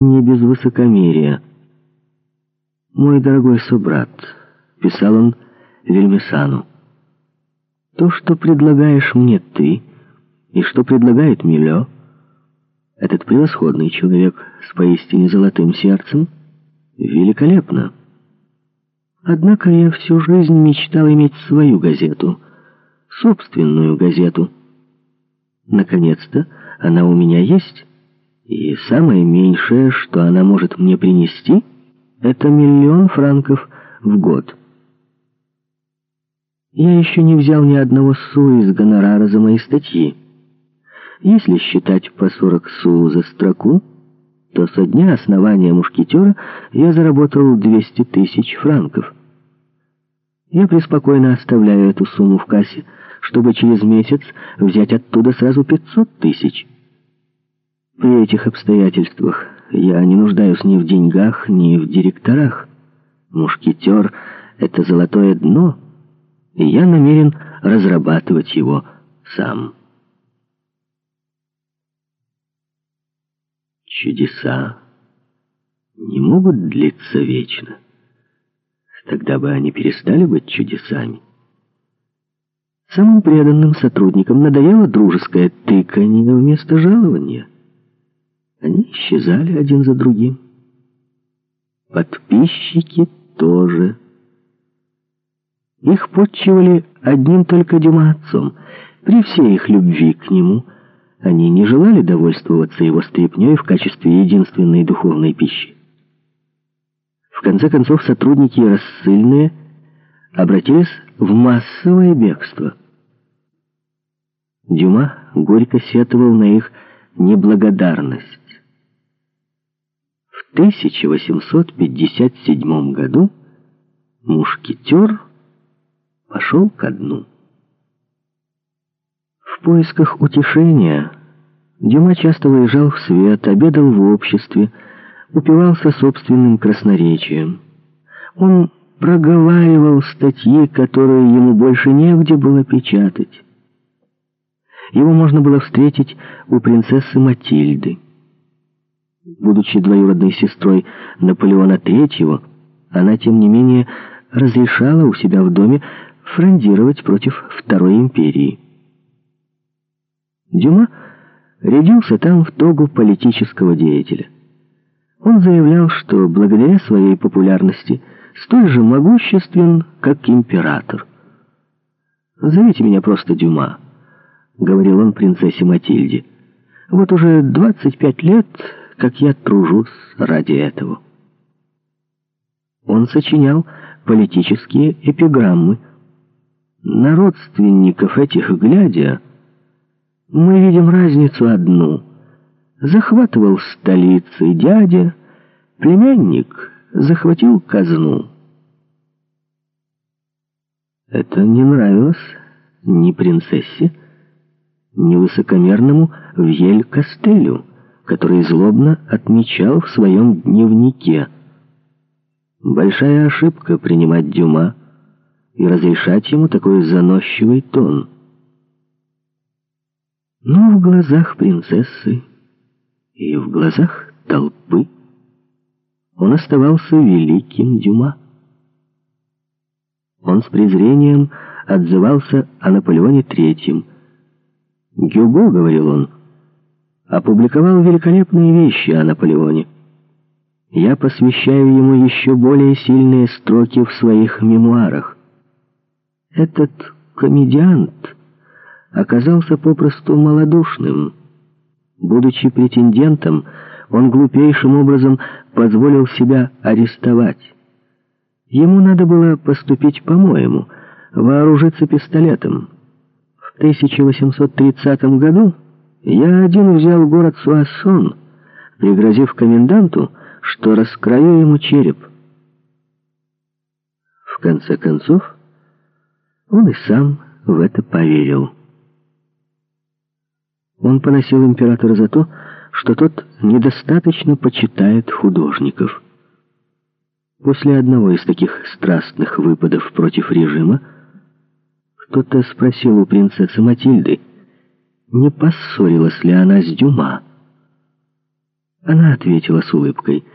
не без высокомерия. «Мой дорогой собрат», — писал он Вельмесану, — «то, что предлагаешь мне ты, и что предлагает Милё, этот превосходный человек с поистине золотым сердцем, великолепно. Однако я всю жизнь мечтал иметь свою газету, собственную газету. Наконец-то она у меня есть». И самое меньшее, что она может мне принести, это миллион франков в год. Я еще не взял ни одного су из гонорара за мои статьи. Если считать по 40 су за строку, то со дня основания «Мушкетера» я заработал 200 тысяч франков. Я преспокойно оставляю эту сумму в кассе, чтобы через месяц взять оттуда сразу 500 тысяч. При этих обстоятельствах я не нуждаюсь ни в деньгах, ни в директорах. Мушкетер — это золотое дно, и я намерен разрабатывать его сам. Чудеса не могут длиться вечно. Тогда бы они перестали быть чудесами. Самым преданным сотрудникам надоело дружеское тыканье вместо жалования — они исчезали один за другим. Подписчики тоже. Их подчивали одним только Дюма отцом. При всей их любви к нему они не желали довольствоваться его стряпнёй в качестве единственной духовной пищи. В конце концов, сотрудники рассыльные обратились в массовое бегство. Дюма горько сетовал на их неблагодарность. 1857 году мушкетер пошел ко дну. В поисках утешения Дюма часто выезжал в свет, обедал в обществе, упивался собственным красноречием. Он проговаривал статьи, которые ему больше негде было печатать. Его можно было встретить у принцессы Матильды. Будучи двоюродной сестрой Наполеона III, она, тем не менее, разрешала у себя в доме фрондировать против Второй империи. Дюма рядился там в тогу политического деятеля. Он заявлял, что благодаря своей популярности столь же могуществен, как император. «Зовите меня просто Дюма», — говорил он принцессе Матильде. «Вот уже 25 лет как я тружусь ради этого. Он сочинял политические эпиграммы. На родственников этих глядя, мы видим разницу одну. Захватывал столицы дядя, племянник захватил казну. Это не нравилось ни принцессе, ни высокомерному Вьель-Костелю который злобно отмечал в своем дневнике. Большая ошибка принимать Дюма и разрешать ему такой заносчивый тон. Но в глазах принцессы и в глазах толпы он оставался великим Дюма. Он с презрением отзывался о Наполеоне Третьем. «Гюго», — говорил он, — опубликовал великолепные вещи о Наполеоне. Я посвящаю ему еще более сильные строки в своих мемуарах. Этот комедиант оказался попросту малодушным. Будучи претендентом, он глупейшим образом позволил себя арестовать. Ему надо было поступить по-моему, вооружиться пистолетом. В 1830 году я один взял город Суассон, пригрозив коменданту, что раскрою ему череп. В конце концов, он и сам в это поверил. Он поносил императора за то, что тот недостаточно почитает художников. После одного из таких страстных выпадов против режима кто-то спросил у принцессы Матильды, не поссорилась ли она с Дюма. Она ответила с улыбкой —